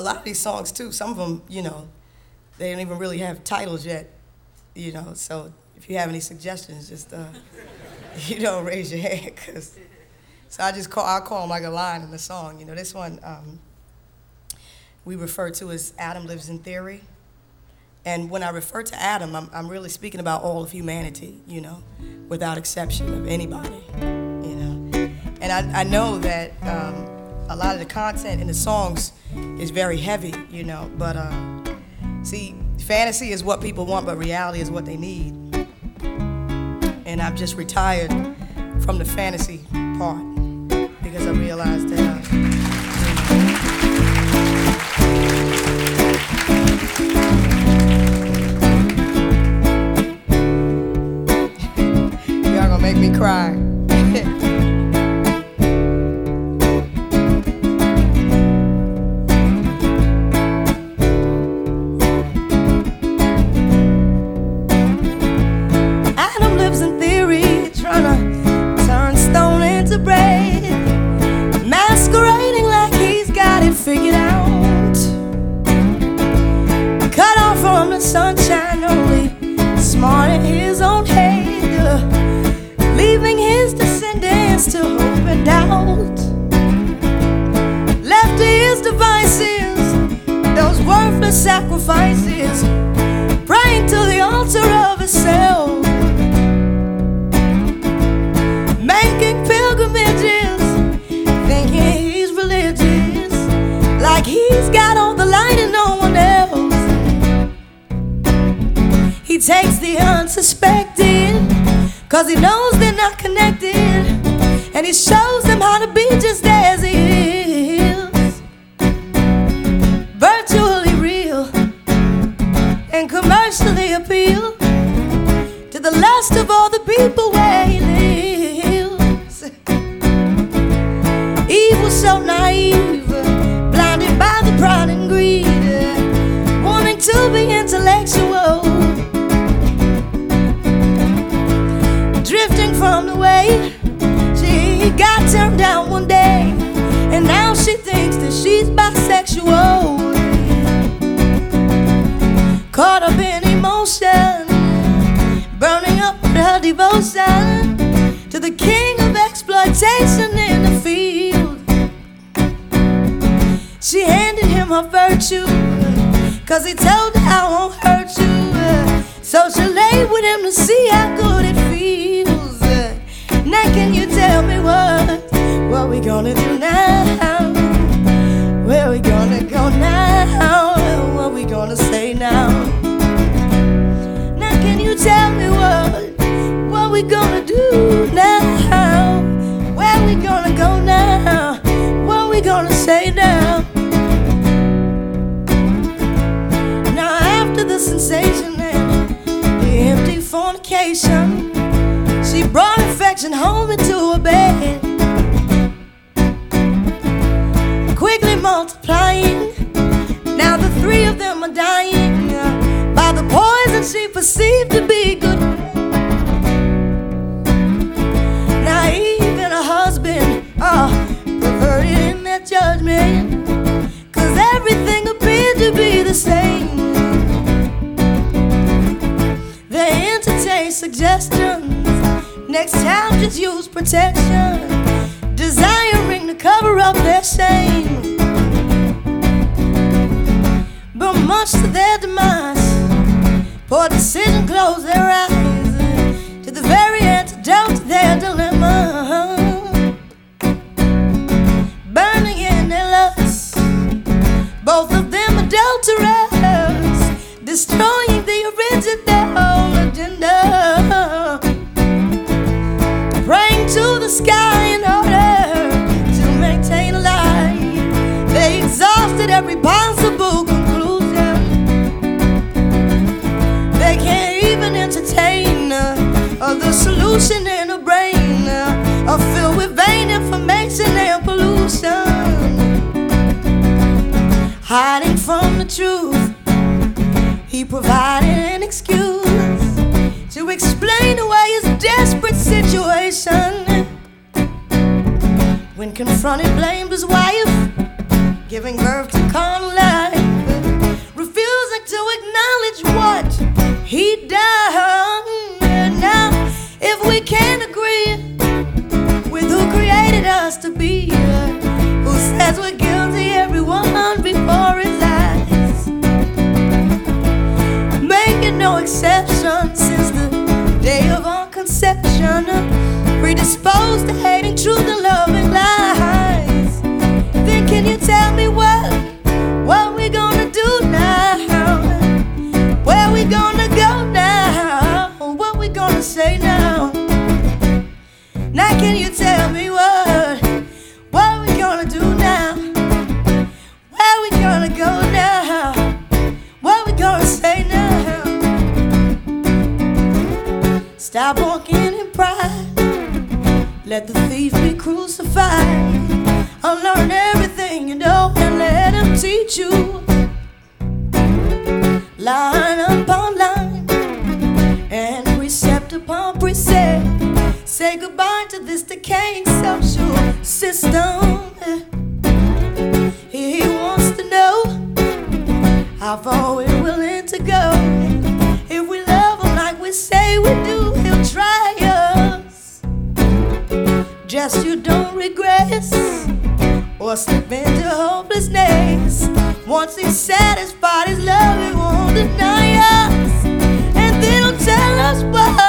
a lot of these songs too. Some of them, you know, they don't even really have titles yet. You know, so if you have any suggestions, just uh, you know, raise your hand, cause. So I just call I call them like a line in the song. You know, this one um, we refer to as Adam lives in theory. And when I refer to Adam, I'm, I'm really speaking about all of humanity, you know, without exception of anybody, you know. And I, I know that um, a lot of the content in the songs is very heavy, you know, but uh, see, fantasy is what people want, but reality is what they need. And I've just retired from the fantasy part because I realized descendants to hope and doubt. Left his devices, those worthless sacrifices, praying to the altar of himself. Making pilgrimages, thinking he's religious, like he's got all the light and no one else. He takes the unsuspected, cause he knows they're not connected, and he shows them how to be just as he is. Virtually real and commercially appeal to the last of all the people where he lives. Evil so naive, blinded by the pride and greed, wanting to be intellectual, drifting from the way she got turned down one day, and now she thinks that she's bisexual caught up in emotion, burning up with her devotion to the king of exploitation in the field. She handed him her virtue, cause he told her I won't hurt you. So she lay with him to see how good what we gonna do now? Where we gonna go now? What we gonna say now? Now can you tell me what what we gonna do now? Where we gonna go now? What we gonna say now? Now after the sensation and the empty fornication, she brought affection home into her bed multiplying. Now the three of them are dying by the poison she perceived to be good. Now even a husband, uh, perverted in their judgment, cause everything appeared to be the same. They entertain suggestions. Next time, just use protection desiring to cover up their shame. Much to their demise, poor decision closed their eyes to the very antidote to their dilemma. Burning in their lust, both of them adulterers, destroying the original agenda praying to the sky in order to maintain a life. They exhausted every solution in a brain uh, filled with vain information and pollution. Hiding from the truth, he provided an excuse to explain away his desperate situation. When confronted, blamed his wife, giving birth to carnal life, refusing to acknowledge what he done. Can't. Stop walking in pride. Let the thief be crucified. I'll learn everything you know and let him teach you. Line upon line and precept upon precept. Say goodbye to this decaying social system. He wants to know how far we're willing to go. regrets or slip into hopelessness. Once he's satisfied his love, he won't deny us, and they don't tell us why.